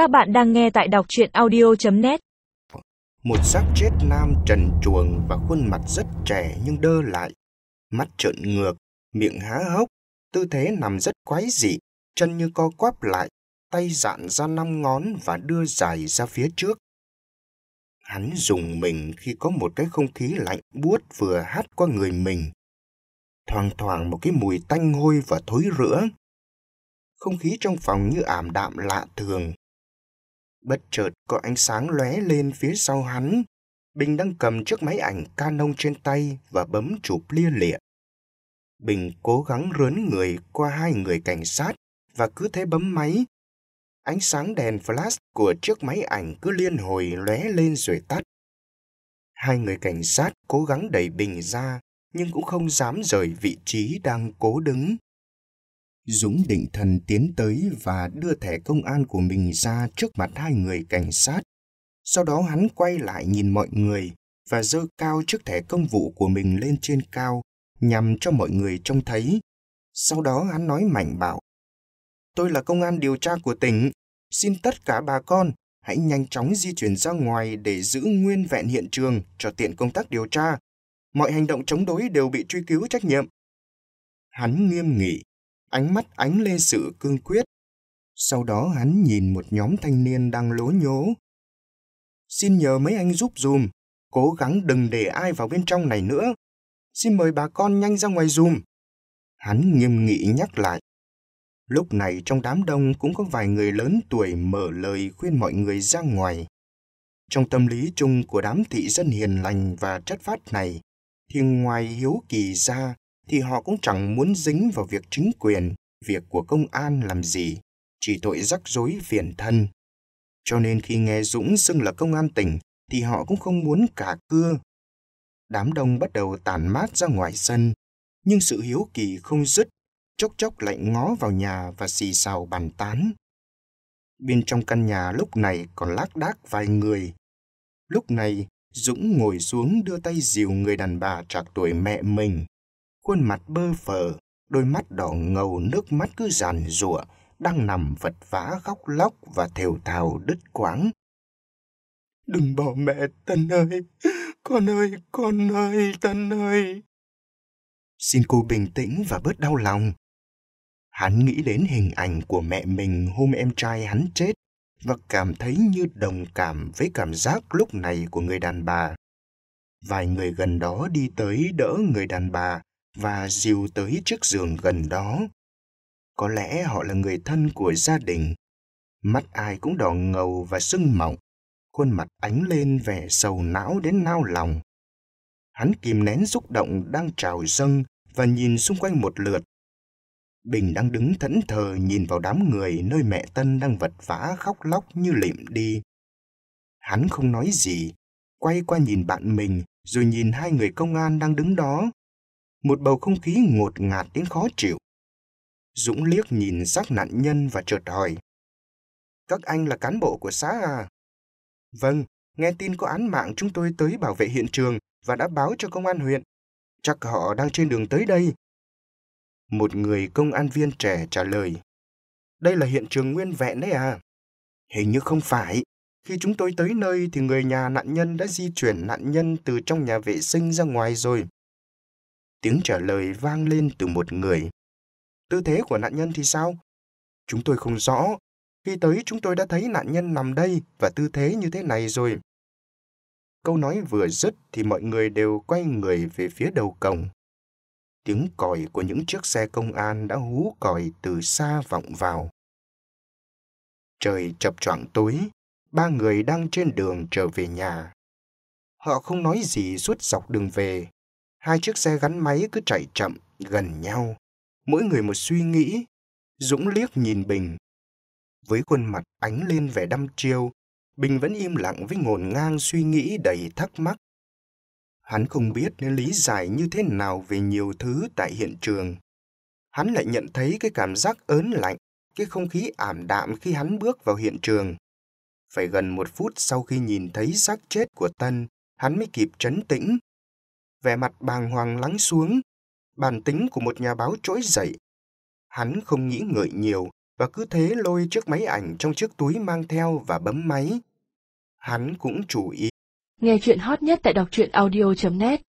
Các bạn đang nghe tại đọc chuyện audio.net Một xác chết nam trần chuồng và khuôn mặt rất trẻ nhưng đơ lại. Mắt trợn ngược, miệng há hốc, tư thế nằm rất quái dị, chân như co quắp lại, tay dạn ra năm ngón và đưa dài ra phía trước. Hắn dùng mình khi có một cái không khí lạnh buốt vừa hắt qua người mình. Thoảng thoảng một cái mùi tanh hôi và thối rữa. Không khí trong phòng như ảm đạm lạ thường. Bất chợt có ánh sáng lóe lên phía sau hắn. Bình đang cầm chiếc máy ảnh Canon trên tay và bấm chụp lia lịa. Bình cố gắng rướn người qua hai người cảnh sát và cứ thế bấm máy. Ánh sáng đèn flash của chiếc máy ảnh cứ liên hồi lóe lên rồi tắt. Hai người cảnh sát cố gắng đẩy Bình ra, nhưng cũng không dám rời vị trí đang cố đứng. Dũng định thần tiến tới và đưa thẻ công an của mình ra trước mặt hai người cảnh sát. Sau đó hắn quay lại nhìn mọi người và giơ cao chiếc thẻ công vụ của mình lên trên cao nhằm cho mọi người trông thấy. Sau đó hắn nói mạnh bảo: Tôi là công an điều tra của tỉnh. Xin tất cả bà con hãy nhanh chóng di chuyển ra ngoài để giữ nguyên vẹn hiện trường cho tiện công tác điều tra. Mọi hành động chống đối đều bị truy cứu trách nhiệm. Hắn nghiêm nghị, ánh mắt ánh lên sự cương quyết. Sau đó hắn nhìn một nhóm thanh niên đang lố nhố. Xin nhờ mấy anh giúp dùm, cố gắng đừng để ai vào bên trong này nữa. Xin mời bà con nhanh ra ngoài dùm. Hắn nghiêm nghị nhắc lại. Lúc này trong đám đông cũng có vài người lớn tuổi mở lời khuyên mọi người ra ngoài. Trong tâm lý chung của đám thị dân hiền lành và chất phát này, thì ngoài hiếu kỳ ra thì họ cũng chẳng muốn dính vào việc chính quyền, việc của công an làm gì, chỉ tội rắc rối phiền thân. Cho nên khi nghe Dũng xưng là công an tỉnh thì họ cũng không muốn cả cưa. Đám đông bắt đầu tản mát ra ngoài sân, nhưng sự hiếu kỳ không dứt, chốc chốc lại ngó vào nhà và xì xào bàn tán. Bên trong căn nhà lúc này còn lác đác vài người. Lúc này, Dũng ngồi xuống đưa tay dìu người đàn bà trạc tuổi mẹ mình khuôn mặt bơ phờ, đôi mắt đỏ ngầu nước mắt cứ giàn rụa, đang nằm vật vã khóc lóc và thều thào đứt quãng. Đừng bỏ mẹ Tân ơi, con ơi, con ơi, Tân ơi. Xin cô bình tĩnh và bớt đau lòng. Hắn nghĩ đến hình ảnh của mẹ mình hôm em trai hắn chết và cảm thấy như đồng cảm với cảm giác lúc này của người đàn bà. Vài người gần đó đi tới đỡ người đàn bà và dìu tới chiếc giường gần đó. Có lẽ họ là người thân của gia đình. Mắt ai cũng đỏ ngầu và sưng mọng, khuôn mặt ánh lên vẻ sầu não đến nao lòng. Hắn kìm nén xúc động đang trào dâng và nhìn xung quanh một lượt. Bình đang đứng thẫn thờ nhìn vào đám người nơi mẹ Tân đang vật vã khóc lóc như lịm đi. Hắn không nói gì, quay qua nhìn bạn mình rồi nhìn hai người công an đang đứng đó một bầu không khí ngột ngạt đến khó chịu. Dũng liếc nhìn xác nạn nhân và chợt hỏi. Các anh là cán bộ của xã à? Vâng, nghe tin có án mạng chúng tôi tới bảo vệ hiện trường và đã báo cho công an huyện. Chắc họ đang trên đường tới đây. Một người công an viên trẻ trả lời. Đây là hiện trường nguyên vẹn đấy à? Hình như không phải. Khi chúng tôi tới nơi thì người nhà nạn nhân đã di chuyển nạn nhân từ trong nhà vệ sinh ra ngoài rồi. Tiếng trả lời vang lên từ một người. Tư thế của nạn nhân thì sao? Chúng tôi không rõ. Khi tới chúng tôi đã thấy nạn nhân nằm đây và tư thế như thế này rồi. Câu nói vừa dứt thì mọi người đều quay người về phía đầu cổng. Tiếng còi của những chiếc xe công an đã hú còi từ xa vọng vào. Trời chập choạng tối, ba người đang trên đường trở về nhà. Họ không nói gì suốt dọc đường về, Hai chiếc xe gắn máy cứ chạy chậm, gần nhau. Mỗi người một suy nghĩ. Dũng liếc nhìn Bình. Với khuôn mặt ánh lên vẻ đăm chiêu, Bình vẫn im lặng với ngổn ngang suy nghĩ đầy thắc mắc. Hắn không biết nên lý giải như thế nào về nhiều thứ tại hiện trường. Hắn lại nhận thấy cái cảm giác ớn lạnh, cái không khí ảm đạm khi hắn bước vào hiện trường. Phải gần một phút sau khi nhìn thấy xác chết của Tân, hắn mới kịp trấn tĩnh vẻ mặt bàng hoàng lắng xuống, bản tính của một nhà báo trỗi dậy. Hắn không nghĩ ngợi nhiều, và cứ thế lôi chiếc máy ảnh trong chiếc túi mang theo và bấm máy. Hắn cũng chú ý. Nghe chuyện hot nhất tại đọc truyện audio.net